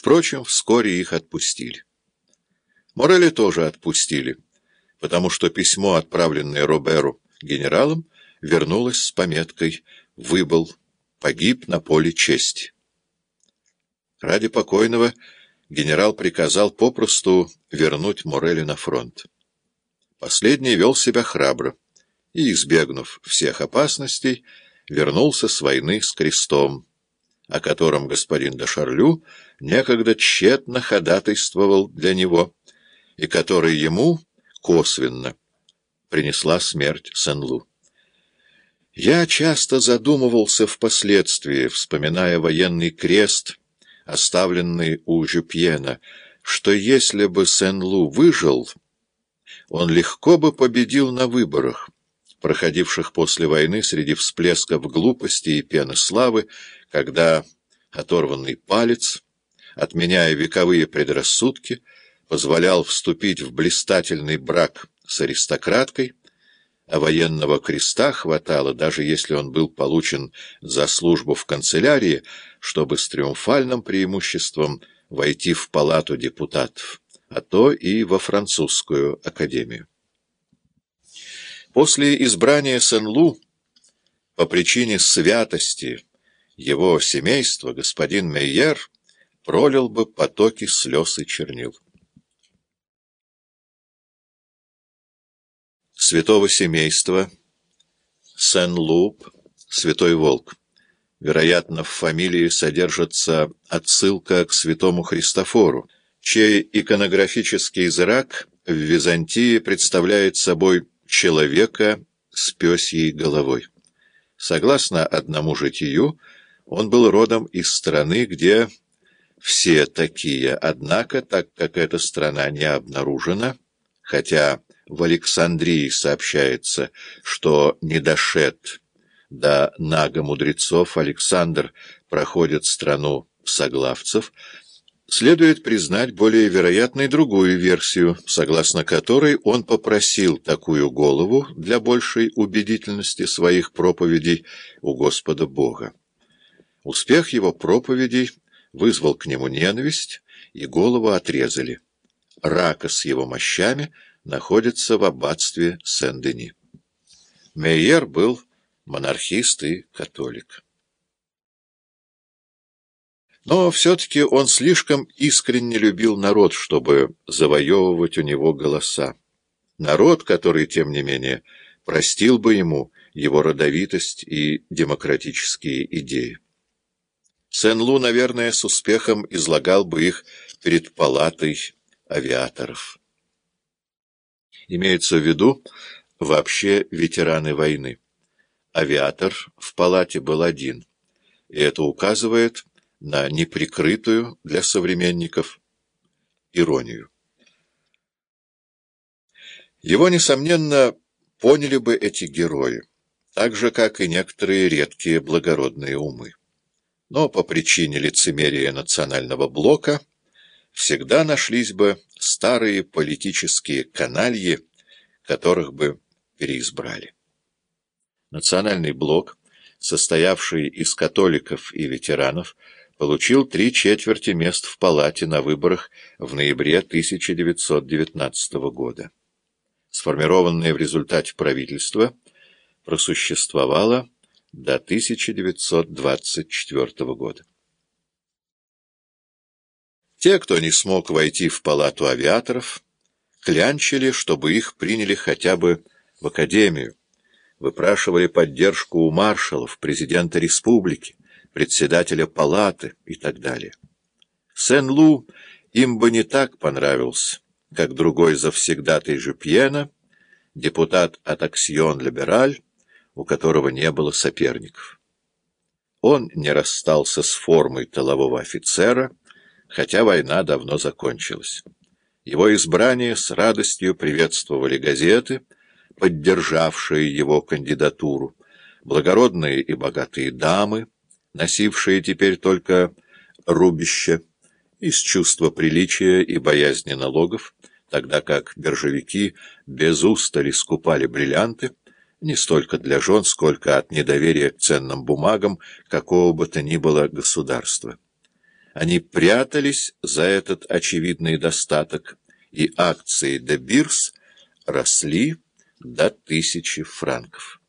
Впрочем, вскоре их отпустили. Морели тоже отпустили, потому что письмо, отправленное Роберу генералом, вернулось с пометкой «Выбыл, погиб на поле чести». Ради покойного генерал приказал попросту вернуть Морели на фронт. Последний вел себя храбро и, избегнув всех опасностей, вернулся с войны с крестом, о котором господин де Шарлю некогда тщетно ходатайствовал для него, и который ему косвенно принесла смерть Сен-Лу. Я часто задумывался впоследствии, вспоминая военный крест, оставленный у Жюпьена, что если бы Сен-Лу выжил, он легко бы победил на выборах, проходивших после войны среди всплесков глупости и пены славы, когда оторванный палец, отменяя вековые предрассудки, позволял вступить в блистательный брак с аристократкой, а военного креста хватало, даже если он был получен за службу в канцелярии, чтобы с триумфальным преимуществом войти в палату депутатов, а то и во французскую академию. После избрания Сен-Лу, по причине святости его семейства, господин Мейер пролил бы потоки слез и чернил. Святого семейства Сен-Луп, Святой Волк. Вероятно, в фамилии содержится отсылка к святому Христофору, чей иконографический зрак в Византии представляет собой человека с пёсьей головой. Согласно одному житию, он был родом из страны, где все такие, однако, так как эта страна не обнаружена, хотя в Александрии сообщается, что не дошед до нага мудрецов Александр проходит страну соглавцев, Следует признать более вероятной другую версию, согласно которой он попросил такую голову для большей убедительности своих проповедей у Господа Бога. Успех его проповедей вызвал к нему ненависть, и голову отрезали. Рака с его мощами находится в аббатстве Сен-Дени. Мейер был монархист и католик. Но все-таки он слишком искренне любил народ, чтобы завоевывать у него голоса. Народ, который, тем не менее, простил бы ему его родовитость и демократические идеи. Сен-Лу, наверное, с успехом излагал бы их перед палатой авиаторов. Имеется в виду вообще ветераны войны. Авиатор в палате был один, и это указывает на неприкрытую для современников иронию. Его, несомненно, поняли бы эти герои, так же, как и некоторые редкие благородные умы. Но по причине лицемерия национального блока всегда нашлись бы старые политические канальи, которых бы переизбрали. Национальный блок, состоявший из католиков и ветеранов, получил три четверти мест в палате на выборах в ноябре 1919 года. Сформированное в результате правительство просуществовало до 1924 года. Те, кто не смог войти в палату авиаторов, клянчили, чтобы их приняли хотя бы в академию, выпрашивали поддержку у маршалов, президента республики, председателя палаты и так далее. Сен-Лу им бы не так понравился, как другой завсегдатый Жупьена, депутат от Аксьон-Либераль, у которого не было соперников. Он не расстался с формой тылового офицера, хотя война давно закончилась. Его избрание с радостью приветствовали газеты, поддержавшие его кандидатуру, благородные и богатые дамы, носившие теперь только рубище, из чувства приличия и боязни налогов, тогда как биржевики без устали скупали бриллианты, не столько для жен, сколько от недоверия к ценным бумагам какого бы то ни было государства. Они прятались за этот очевидный достаток, и акции де Бирс росли до тысячи франков.